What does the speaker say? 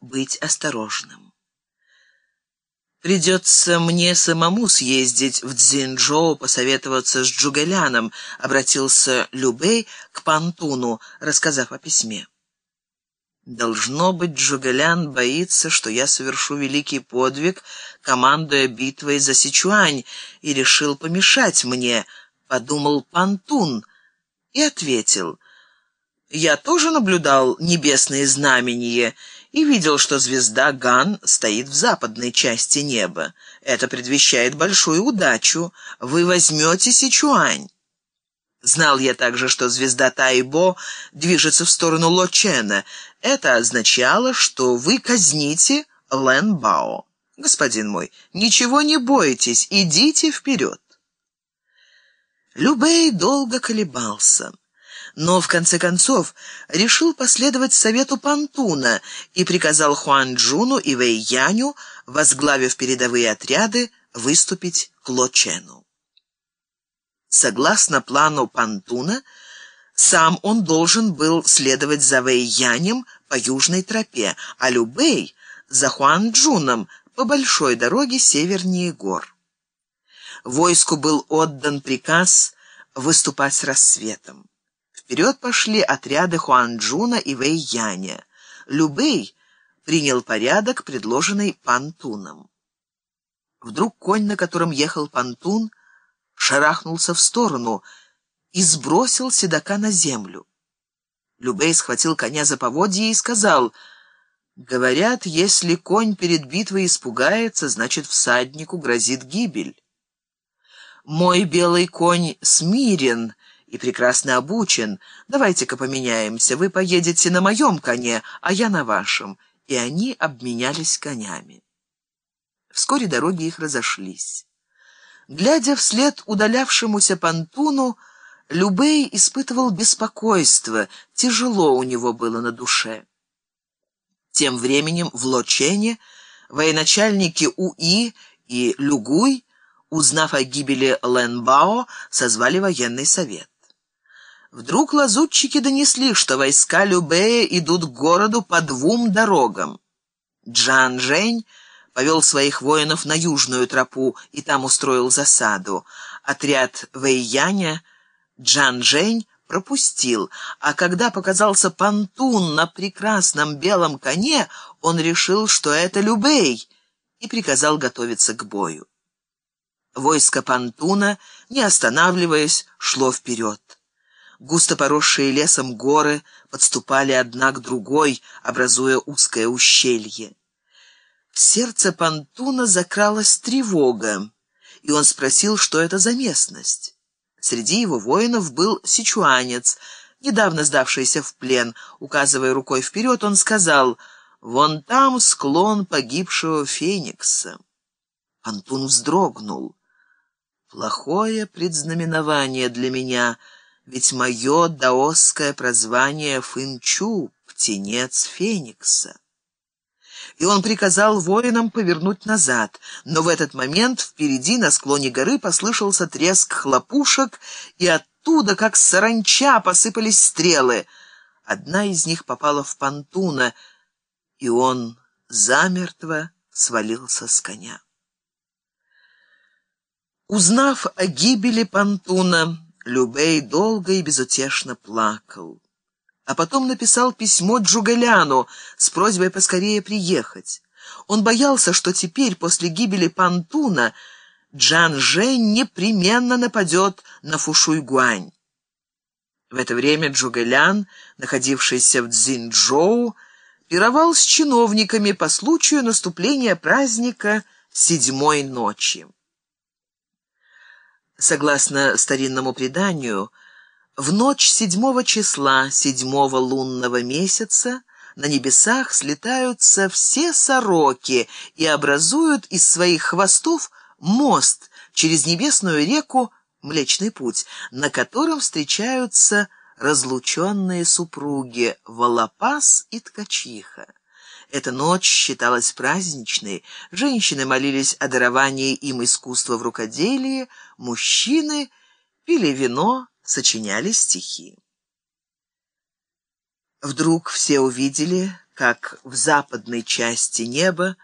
быть осторожным. «Придется мне самому съездить в Цзиньчжоу посоветоваться с Джугэляном», — обратился Любэй к Пантуну, рассказав о письме. «Должно быть, Джугэлян боится, что я совершу великий подвиг, командуя битвой за Сичуань, и решил помешать мне», — подумал Пантун и ответил. «Я тоже наблюдал небесные знамения» и видел, что звезда Ган стоит в западной части неба. Это предвещает большую удачу. Вы возьмете Сичуань. Знал я также, что звезда Тайбо движется в сторону Лочена. Это означало, что вы казните Лэн Бао. Господин мой, ничего не бойтесь, идите вперед. Любей долго колебался но в конце концов решил последовать совету Пантуна и приказал Хуан Джуну и Вэй Яню, возглавив передовые отряды, выступить к Ло Чену. Согласно плану Пантуна, сам он должен был следовать за Вэй Янем по южной тропе, а Любэй — за Хуан Джуном по большой дороге севернее гор. Войску был отдан приказ выступать с рассветом. Вперед пошли отряды Хуанчжуна и Вэйяня. Любэй принял порядок, предложенный Пантуном. Вдруг конь, на котором ехал Пантун, шарахнулся в сторону и сбросил седока на землю. Любэй схватил коня за поводье и сказал, «Говорят, если конь перед битвой испугается, значит, всаднику грозит гибель. Мой белый конь смирен» и прекрасно обучен. Давайте-ка поменяемся. Вы поедете на моем коне, а я на вашем». И они обменялись конями. Вскоре дороги их разошлись. Глядя вслед удалявшемуся понтуну, Любей испытывал беспокойство, тяжело у него было на душе. Тем временем в Лочене военачальники Уи и Люгуй, узнав о гибели Лэнбао, созвали военный совет. Вдруг лазутчики донесли, что войска Любея идут к городу по двум дорогам. Джан Жень повел своих воинов на южную тропу и там устроил засаду. Отряд Вэйяня Джан Жень пропустил, а когда показался понтун на прекрасном белом коне, он решил, что это Любей, и приказал готовиться к бою. Войско понтуна, не останавливаясь, шло вперед. Густо поросшие лесом горы подступали одна к другой, образуя узкое ущелье. В сердце Пантуна закралась тревога, и он спросил, что это за местность. Среди его воинов был сичуанец, недавно сдавшийся в плен. Указывая рукой вперед, он сказал, «Вон там склон погибшего Феникса». Антун вздрогнул. «Плохое предзнаменование для меня», ведь мое даосское прозвание Фынчу — птенец Феникса. И он приказал воинам повернуть назад, но в этот момент впереди на склоне горы послышался треск хлопушек, и оттуда, как саранча, посыпались стрелы. Одна из них попала в понтуна, и он замертво свалился с коня. Узнав о гибели понтуна, Любей долго и безутешно плакал. А потом написал письмо Джугаляну с просьбой поскорее приехать. Он боялся, что теперь, после гибели Пантуна, Джан Жень непременно нападет на Фушуйгуань. В это время Джугэлян, находившийся в Цзиньчжоу, пировал с чиновниками по случаю наступления праздника седьмой ночи. Согласно старинному преданию, в ночь седьмого числа седьмого лунного месяца на небесах слетаются все сороки и образуют из своих хвостов мост через небесную реку Млечный Путь, на котором встречаются разлученные супруги Волопас и Ткачиха. Эта ночь считалась праздничной, женщины молились о даровании им искусства в рукоделии, мужчины пили вино, сочиняли стихи. Вдруг все увидели, как в западной части неба